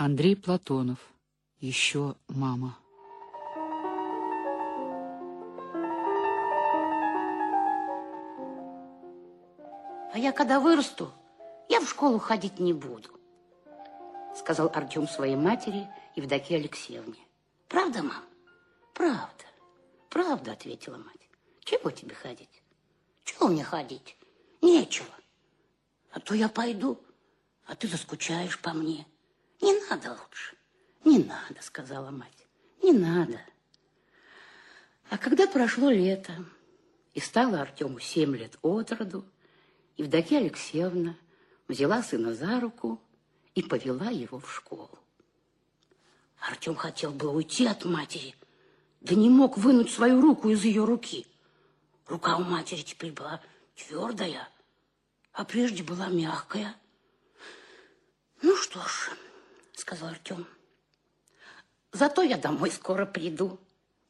Андрей Платонов. Еще мама. А я когда вырасту, я в школу ходить не буду, сказал Артем своей матери Евдокии Алексеевне. Правда, мам? Правда. Правда, ответила мать. Чего тебе ходить? Чего мне ходить? Нечего. А то я пойду, а ты заскучаешь по мне. Не надо лучше. Не надо, сказала мать. Не надо. А когда прошло лето, и стало Артему семь лет от роду, Евдокия Алексеевна взяла сына за руку и повела его в школу. Артем хотел было уйти от матери, да не мог вынуть свою руку из ее руки. Рука у матери теперь была твердая, а прежде была мягкая. Ну что ж, сказал Артем. Зато я домой скоро приду.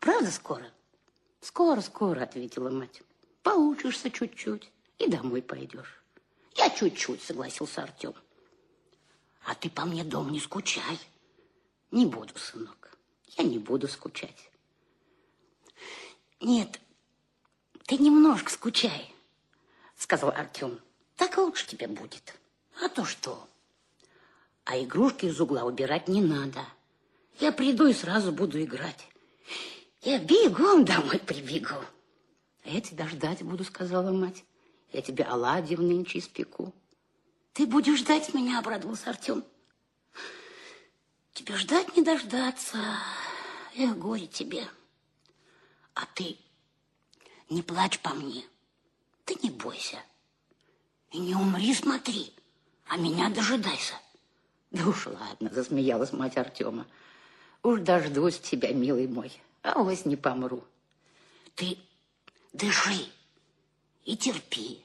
Правда скоро? Скоро, скоро, ответила мать. Поучишься чуть-чуть и домой пойдешь. Я чуть-чуть, согласился Артем. А ты по мне дом не скучай. Не буду, сынок. Я не буду скучать. Нет, ты немножко скучай, сказал Артем. Так лучше тебе будет. А то что? А игрушки из угла убирать не надо. Я приду и сразу буду играть. Я бегом домой прибегу. А я тебя ждать буду, сказала мать. Я тебе оладьев нынче испеку. Ты будешь ждать меня, обрадовался Артем. Тебе ждать не дождаться. Эх, горе тебе. А ты не плачь по мне. Ты не бойся. И не умри, смотри, а меня дожидайся. Да уж ладно, засмеялась мать Артема. Уж дождусь тебя, милый мой, а ось не помру. Ты дыши и терпи,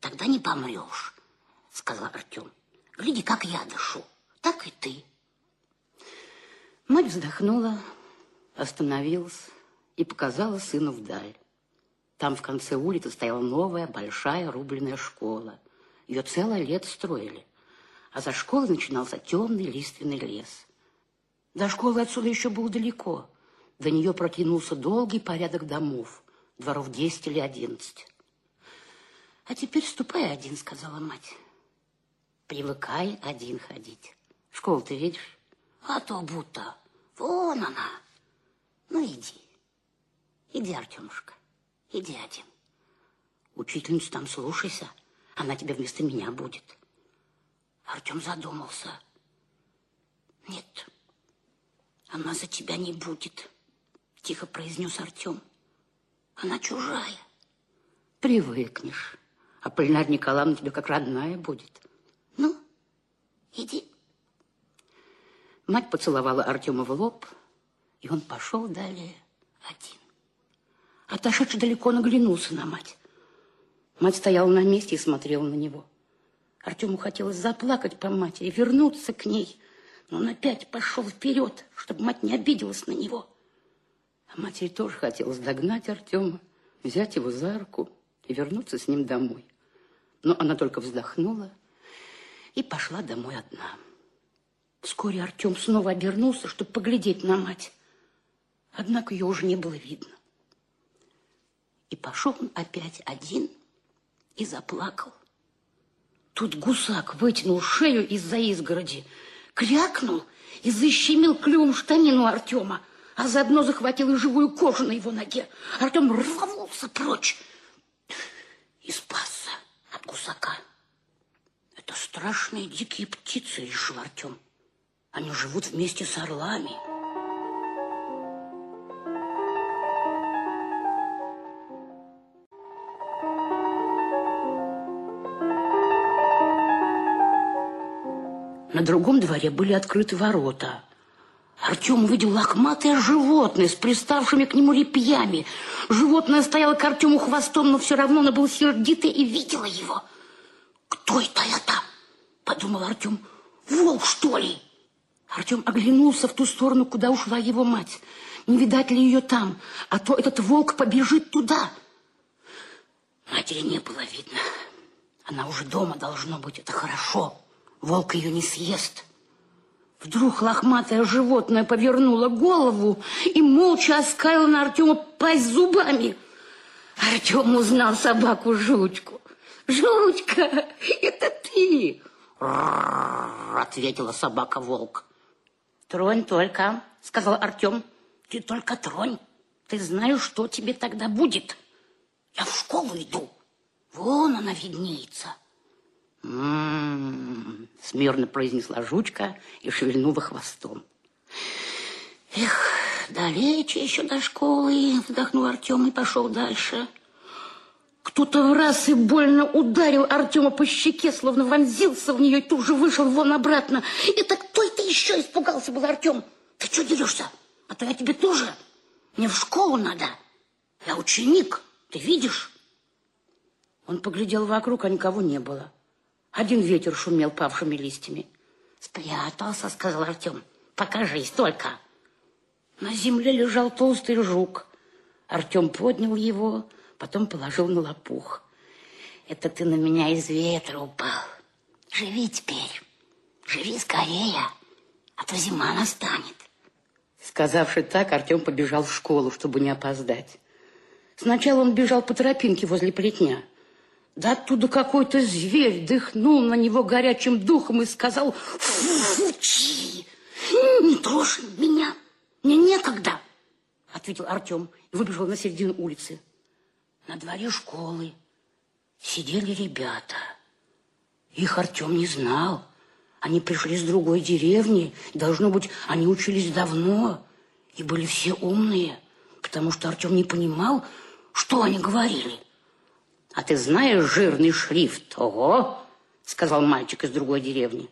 тогда не помрешь, сказал Артем. Гляди, как я дышу, так и ты. Мать вздохнула, остановилась и показала сыну вдаль. Там в конце улицы стояла новая большая рубленная школа. Ее целое лето строили а за школой начинался темный лиственный лес. До школы отсюда еще было далеко. До нее протянулся долгий порядок домов, дворов десять или одиннадцать. «А теперь ступай один», — сказала мать. «Привыкай один ходить. Школу ты видишь?» «А то будто. Вон она. Ну, иди. Иди, Артемушка, иди один. Учительницу там слушайся, она тебе вместо меня будет». Артем задумался. Нет, она за тебя не будет, тихо произнес Артем. Она чужая. Привыкнешь. А Полинарь Николаевна тебе как родная будет. Ну, иди. Мать поцеловала Артема в лоб, и он пошел далее один. Отошедший далеко наглянулся на мать. Мать стояла на месте и смотрела на него. Артему хотелось заплакать по матери, вернуться к ней, но он опять пошел вперед, чтобы мать не обиделась на него. А матери тоже хотелось догнать Артема, взять его за руку и вернуться с ним домой. Но она только вздохнула и пошла домой одна. Вскоре Артем снова обернулся, чтобы поглядеть на мать. Однако ее уже не было видно. И пошел он опять один и заплакал. Тут гусак вытянул шею из-за изгороди, крякнул и защемил клювом штанину Артема, а заодно захватил и живую кожу на его ноге. Артем рванулся прочь и спасся от гусака. Это страшные дикие птицы, решил Артем. Они живут вместе с орлами. На другом дворе были открыты ворота. Артем увидел лохматое животное с приставшими к нему репьями. Животное стояло к Артему хвостом, но все равно оно было сердито и видело его. «Кто это это?» – подумал Артем. «Волк, что ли?» Артем оглянулся в ту сторону, куда ушла его мать. Не видать ли ее там, а то этот волк побежит туда. Матери не было видно. Она уже дома должно быть, это хорошо. Волк ее не съест. Вдруг лохматое животное повернуло голову и молча оскалило на Артема пасть зубами. Артем узнал собаку Жучку. «Жучка, это ты!» ответила собака-волк. «Тронь только», — сказал Артем. «Ты только тронь. Ты знаешь, что тебе тогда будет. Я в школу иду. Вон она виднеется». «М-м-м», смирно произнесла жучка и шевельнула хвостом. «Эх, далече еще до школы», — вздохнул Артем и пошел дальше. Кто-то в раз и больно ударил Артема по щеке, словно вонзился в нее и тут же вышел вон обратно. Это кто это еще испугался был Артем? Ты что дерешься? А то я тебе тоже. Мне в школу надо. Я ученик, ты видишь? Он поглядел вокруг, а никого не было. Один ветер шумел павшими листьями. «Спрятался», — сказал Артем. «Покажись только». На земле лежал толстый жук. Артем поднял его, потом положил на лопух. «Это ты на меня из ветра упал. Живи теперь, живи скорее, а то зима настанет». Сказавши так, Артем побежал в школу, чтобы не опоздать. Сначала он бежал по тропинке возле плетня. Да оттуда какой-то зверь дыхнул на него горячим духом и сказал «Фучи! Не трожь меня! Мне некогда!» Ответил Артем и выбежал на середину улицы. На дворе школы сидели ребята. Их Артем не знал. Они пришли с другой деревни. Должно быть, они учились давно и были все умные, потому что Артем не понимал, что они говорили. «А ты знаешь жирный шрифт?» «Ого!» — сказал мальчик из другой деревни.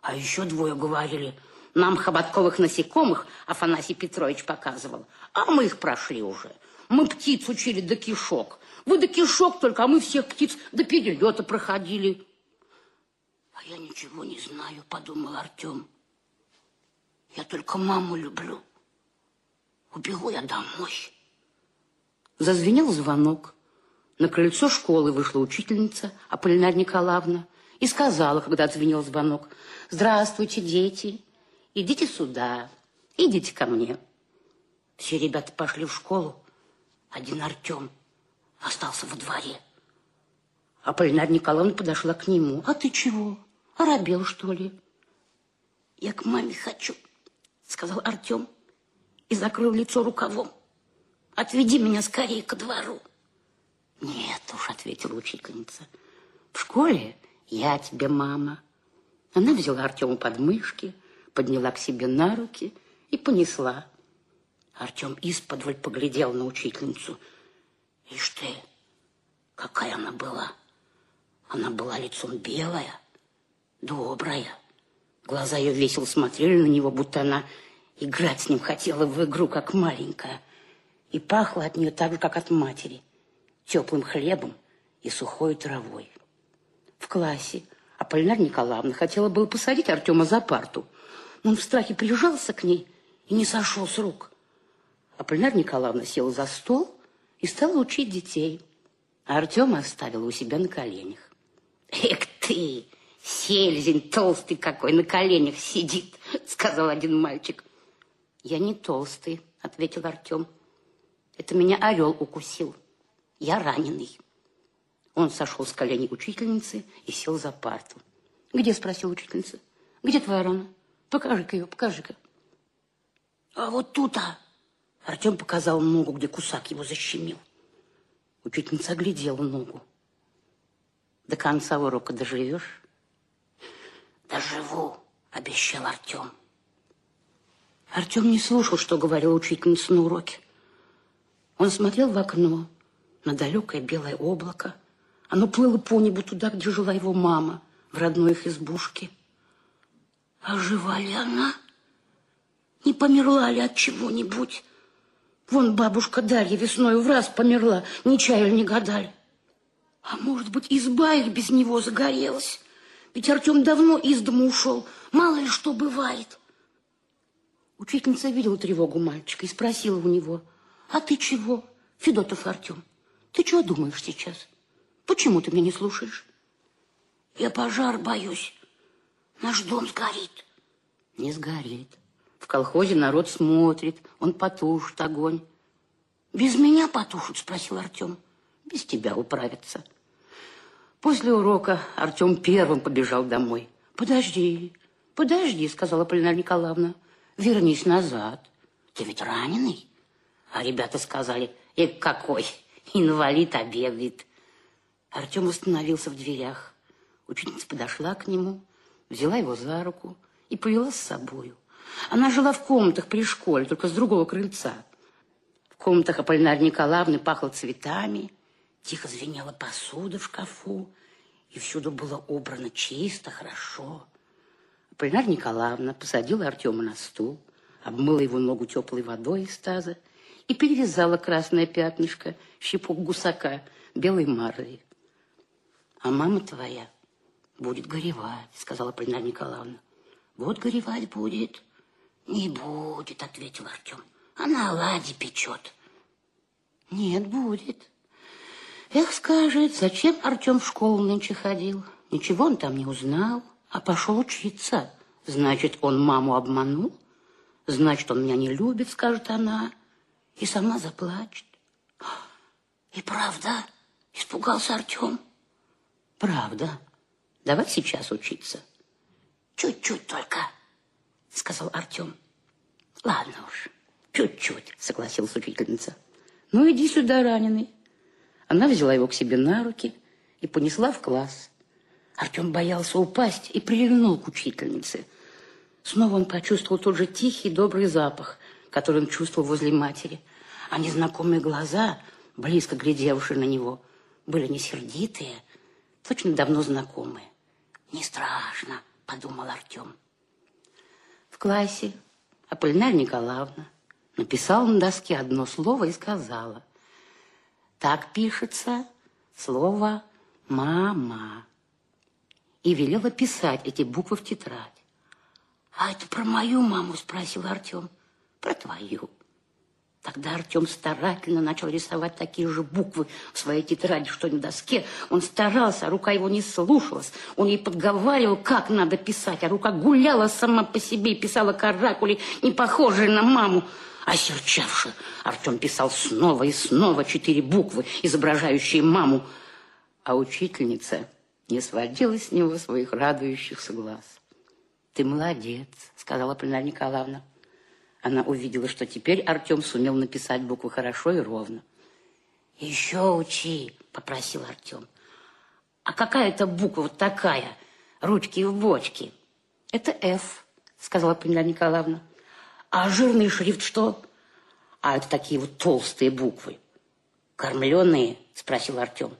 А еще двое говорили. Нам хоботковых насекомых Афанасий Петрович показывал, а мы их прошли уже. Мы птиц учили до кишок. Вы до кишок только, а мы всех птиц до перелета проходили. А я ничего не знаю, подумал Артем. Я только маму люблю. Убегу я домой. Зазвенел звонок. На крыльцо школы вышла учительница Аполлинария Николаевна и сказала, когда отзвенел звонок, «Здравствуйте, дети, идите сюда, идите ко мне». Все ребята пошли в школу, один Артем остался во дворе. Аполлинария Николаевна подошла к нему. «А ты чего? Оробел, что ли?» «Я к маме хочу», — сказал Артем и закрыл лицо рукавом. «Отведи меня скорее ко двору». Нет уж, ответила учительница. В школе я тебе мама. Она взяла Артема под мышки, подняла к себе на руки и понесла. Артем исподволь поглядел на учительницу. Ишь ты, какая она была. Она была лицом белая, добрая. Глаза ее весело смотрели на него, будто она играть с ним хотела в игру, как маленькая. И пахло от нее так же, как от матери теплым хлебом и сухой травой. В классе Аполлинария Николаевна хотела было посадить Артема за парту, он в страхе прижался к ней и не сошел с рук. Аполлинария Николаевна села за стол и стала учить детей, а Артема оставила у себя на коленях. «Эх ты, сельзень толстый какой, на коленях сидит!» — сказал один мальчик. «Я не толстый», — ответил Артем. «Это меня орел укусил». Я раненый. Он сошел с коленей учительницы и сел за парту. Где, спросил учительница, где твоя рана? Покажи-ка ее, покажи-ка. А вот тут-то. Артем показал ногу, где кусак его защемил. Учительница оглядела ногу. До конца урока доживешь? Доживу, обещал Артем. Артем не слушал, что говорила учительница на уроке. Он смотрел в окно, на далекое белое облако. Оно плыло по небу туда, где жила его мама, в родной их избушке. А жива ли она? Не померла ли от чего-нибудь? Вон бабушка Дарья весной в раз померла, не чаяли, не гадали. А может быть, изба их без него загорелась? Ведь Артем давно из дома ушел, мало ли что бывает. Учительница видела тревогу мальчика и спросила у него, а ты чего, Федотов Артем? Ты чего думаешь сейчас? Почему ты меня не слушаешь? Я пожар боюсь. Наш дом сгорит. не сгорит. В колхозе народ смотрит, он потушит огонь. «Без меня потушат?» – спросил Артем. «Без тебя управятся». После урока Артем первым побежал домой. «Подожди, подожди», – сказала Полина Николаевна. «Вернись назад. Ты ведь раненый?» А ребята сказали, «И какой, инвалид, бегает». Артем остановился в дверях. Ученица подошла к нему, взяла его за руку и повела с собою. Она жила в комнатах при школе, только с другого крыльца. В комнатах Аполлинарии Николаевны пахло цветами, тихо звенела посуда в шкафу, и всюду было убрано чисто, хорошо. Аполлинария Николаевна посадила Артема на стул, обмыла его ногу теплой водой из таза и перевязала красное пятнышко, щепок гусака, белой марлей. А мама твоя будет горевать, сказала Полина Николаевна. Вот горевать будет. Не будет, ответил Артем. Она оладьи печет. Нет, будет. Эх, скажет, зачем Артем в школу нынче ходил? Ничего он там не узнал, а пошел учиться. Значит, он маму обманул? Значит, он меня не любит, скажет она, и сама заплачет. И правда, испугался Артем. Правда. Давай сейчас учиться. Чуть-чуть только, сказал Артем. Ладно уж, чуть-чуть, согласилась учительница. Ну, иди сюда, раненый. Она взяла его к себе на руки и понесла в класс. Артем боялся упасть и прильнул к учительнице. Снова он почувствовал тот же тихий, добрый запах, который он чувствовал возле матери. А незнакомые глаза, близко глядевшие на него, были не сердитые, точно давно знакомые. «Не страшно», — подумал Артем. В классе Аполлинария Николаевна написала на доске одно слово и сказала. Так пишется слово «мама». И велела писать эти буквы в тетрадь. «А это про мою маму?» – спросил Артем. «Про твою». Тогда Артем старательно начал рисовать такие же буквы в своей тетради, что на доске. Он старался, а рука его не слушалась. Он ей подговаривал, как надо писать, а рука гуляла сама по себе и писала каракули, не похожие на маму. Осерчавши, Артем писал снова и снова четыре буквы, изображающие маму. А учительница не сводила с него своих радующихся глаз. «Ты молодец», — сказала Полина Николаевна. Она увидела, что теперь Артем сумел написать буквы хорошо и ровно. «Еще учи», — попросил Артем. «А какая это буква вот такая? Ручки в бочке?» «Это «Ф», — сказала Полина Николаевна. «А жирный шрифт что?» «А это такие вот толстые буквы». «Кормленные?» — спросил Артем.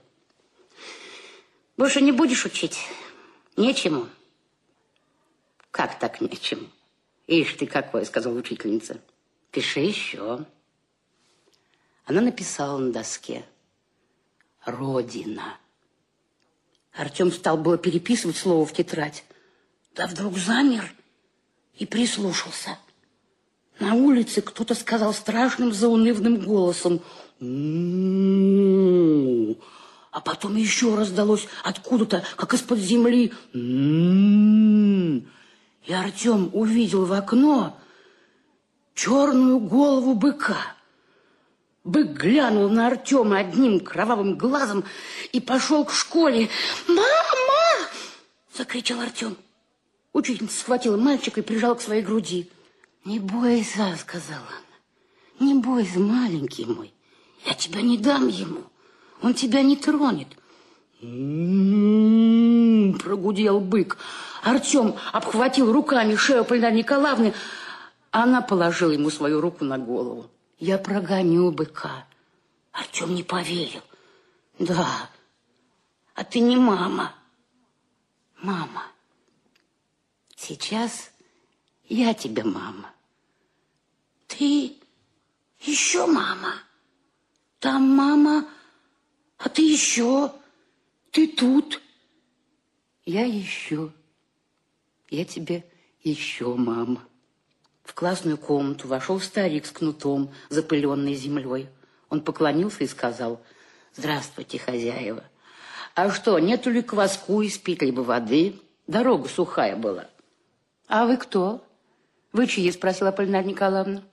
«Больше не будешь учить? Нечему?» «Как так нечему?» «Ишь ты какой!» — сказала учительница. «Пиши еще». Она написала на доске «Родина». Артем стал было переписывать слово в тетрадь, да вдруг замер и прислушался. На улице кто-то сказал страшным заунывным голосом «М-м-м». А потом еще раздалось откуда-то, как из-под земли «М-м-м». И Артем увидел в окно черную голову быка. Бык глянул на Артема одним кровавым глазом и пошел к школе. «Мама!» – закричал Артем. Учительница схватила мальчика и прижала к своей груди. «Не бойся», – сказала она. «Не бойся, маленький мой. Я тебя не дам ему. Он тебя не тронет». «М-м-м», прогудел бык. Артем обхватил руками шею Полина Николаевны. Она положила ему свою руку на голову. Я прогоню быка. Артем не поверил. Да, а ты не мама. Мама. Сейчас я тебе мама. Ты еще мама. Там мама, а ты еще. Ты тут. Я еще. Я тебе еще, мама. В классную комнату вошел старик с кнутом, запыленной землей. Он поклонился и сказал, «Здравствуйте, хозяева. А что, нету ли кваску испить, либо воды? Дорога сухая была». «А вы кто?» Вы чьи? Спросила Полина Николаевна.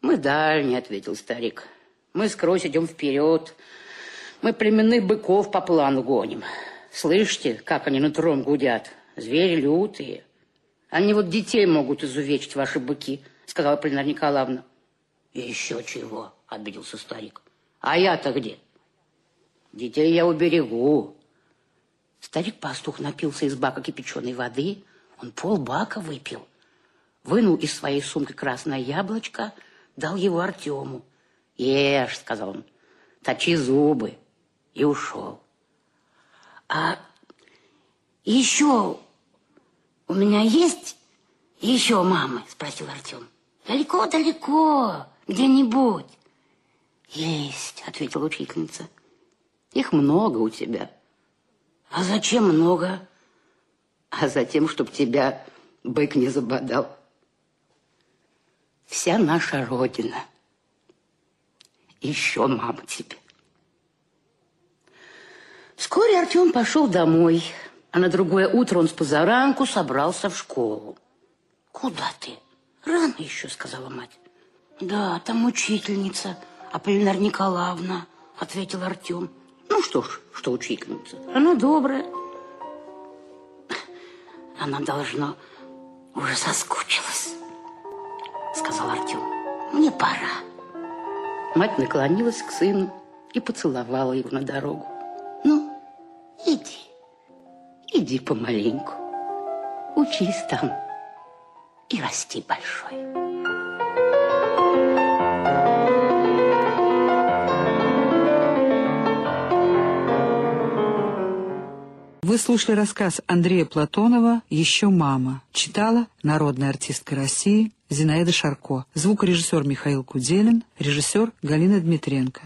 Мы дальние, ответил старик. Мы скрозь идем вперед. Мы племенных быков по плану гоним. Слышите, как они нутром гудят? Звери лютые. Они вот детей могут изувечить, ваши быки, сказала Полина Николаевна. И еще чего, обиделся старик. А я-то где? Детей я уберегу. Старик-пастух напился из бака кипяченой воды. Он пол бака выпил. Вынул из своей сумки красное яблочко, дал его Артему. «Ешь», — сказал он, — «точи зубы». И ушел. «А еще у меня есть еще мамы?» — спросил Артем. «Далеко-далеко, где-нибудь». «Есть», — ответила учительница. «Их много у тебя». «А зачем много?» «А затем, чтобы тебя бык не забодал». «Вся наша Родина. Еще мама тебе». Вскоре Артем пошел домой, а на другое утро он с позаранку собрался в школу. «Куда ты? Рано еще», — сказала мать. «Да, там учительница, Аполлинар Николаевна», — ответил Артем. «Ну что ж, что учительница, она добрая». «Она, должно, уже соскучилась», — сказал Артем. «Мне пора». Мать наклонилась к сыну и поцеловала его на дорогу. «Ну, иди, иди помаленьку, учись там и расти большой». Вы слушали рассказ Андрея Платонова «Еще мама». Читала народная артистка России Зинаида Шарко. Звукорежиссер Михаил Куделин, режиссер Галина Дмитренко.